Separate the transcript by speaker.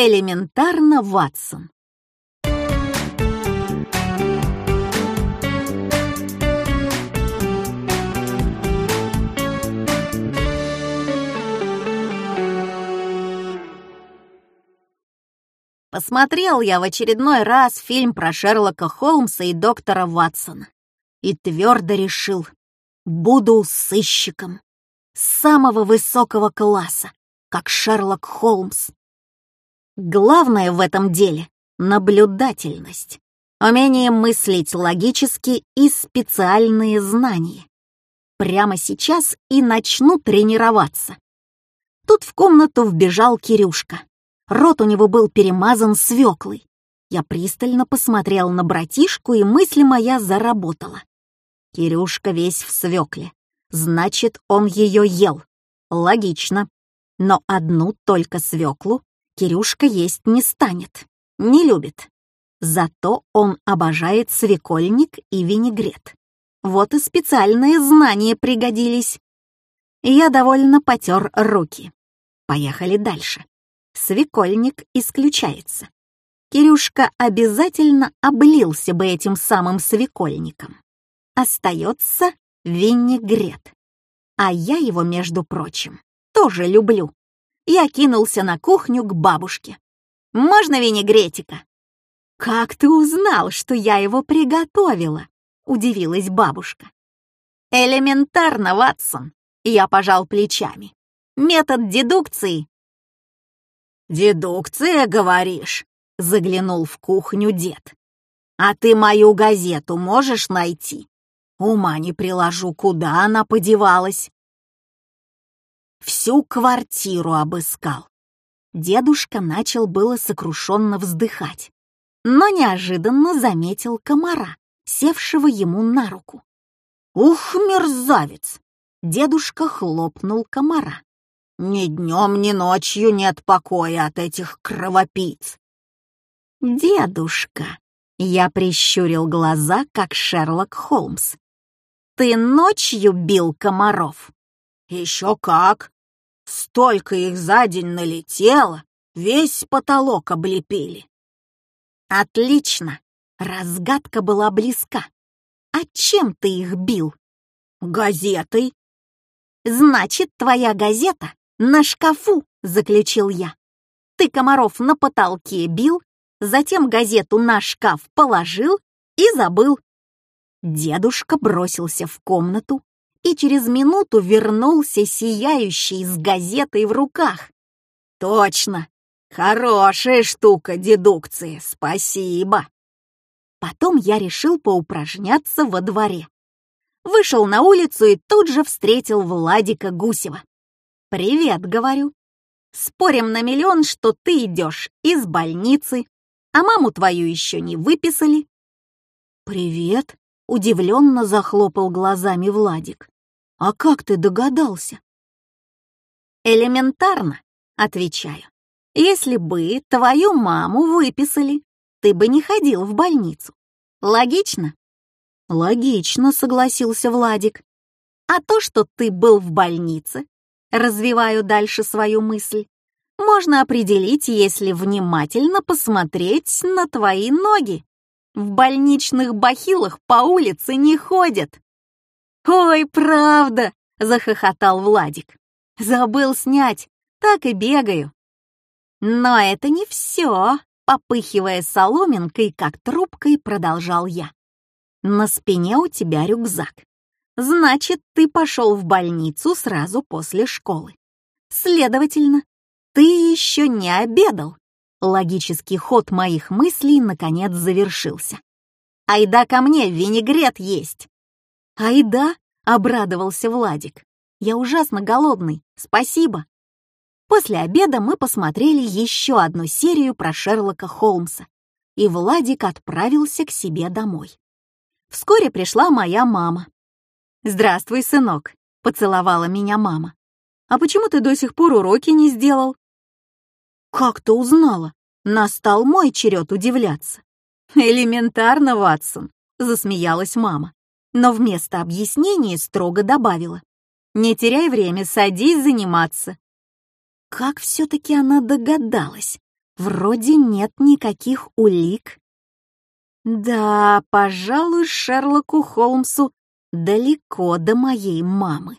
Speaker 1: Элементарно, Ватсон. Посмотрел я в очередной раз фильм про Шерлока Холмса и доктора Ватсона и твердо решил, буду сыщиком самого высокого класса, как Шерлок Холмс. Главное в этом деле — наблюдательность, умение мыслить логически и специальные знания. Прямо сейчас и начну тренироваться. Тут в комнату вбежал Кирюшка. Рот у него был перемазан свеклой. Я пристально посмотрел на братишку, и мысль моя заработала. Кирюшка весь в свекле. Значит, он ее ел. Логично. Но одну только свеклу Кирюшка есть не станет. Не любит. Зато он обожает свекольник и винегрет. Вот и специальные знания пригодились. Я довольно потер руки. Поехали дальше. Свекольник исключается. Кирюшка обязательно облился бы этим самым свекольником. Остается винегрет. А я его, между прочим, тоже люблю. Я кинулся на кухню к бабушке. «Можно винегретика?» «Как ты узнал, что я его приготовила?» — удивилась бабушка. «Элементарно, Ватсон!» — я пожал плечами. «Метод дедукции «Дедукция, говоришь?» — заглянул в кухню дед. «А ты мою газету можешь найти? Ума не приложу, куда она подевалась?» Всю квартиру обыскал. Дедушка начал было сокрушенно вздыхать, но неожиданно заметил комара, севшего ему на руку. «Ух, мерзавец!» Дедушка хлопнул комара. Ни днем, ни ночью нет покоя от этих кровопийц. Дедушка, я прищурил глаза, как Шерлок Холмс. Ты ночью бил комаров? Еще как. Столько их за день налетело, весь потолок облепили. Отлично, разгадка была близка. А чем ты их бил? Газетой. Значит, твоя газета «На шкафу», — заключил я. «Ты комаров на потолке бил, затем газету на шкаф положил и забыл». Дедушка бросился в комнату и через минуту вернулся сияющий с газетой в руках. «Точно! Хорошая штука дедукции, спасибо!» Потом я решил поупражняться во дворе. Вышел на улицу и тут же встретил Владика Гусева. «Привет», — говорю. «Спорим на миллион, что ты идешь из больницы, а маму твою еще не выписали». «Привет», — удивленно захлопал глазами Владик. «А как ты догадался?» «Элементарно», — отвечаю. «Если бы твою маму выписали, ты бы не ходил в больницу. Логично?» «Логично», — согласился Владик. «А то, что ты был в больнице, развиваю дальше свою мысль, можно определить, если внимательно посмотреть на твои ноги. В больничных бахилах по улице не ходят. «Ой, правда!» — захохотал Владик. «Забыл снять, так и бегаю». «Но это не все», — попыхивая соломинкой, как трубкой, продолжал я. «На спине у тебя рюкзак. Значит, ты пошел в больницу сразу после школы. Следовательно, ты еще не обедал. Логический ход моих мыслей наконец завершился. «Айда ко мне, винегрет есть!» «Айда!» — обрадовался Владик. «Я ужасно голодный, спасибо!» После обеда мы посмотрели еще одну серию про Шерлока Холмса, и Владик отправился к себе домой. Вскоре пришла моя мама. «Здравствуй, сынок», — поцеловала меня мама. «А почему ты до сих пор уроки не сделал?» «Как ты узнала?» Настал мой черед удивляться. «Элементарно, Ватсон», — засмеялась мама но вместо объяснений строго добавила. «Не теряй время, садись заниматься». Как все-таки она догадалась? Вроде нет никаких улик. Да, пожалуй, Шерлоку Холмсу далеко до моей мамы.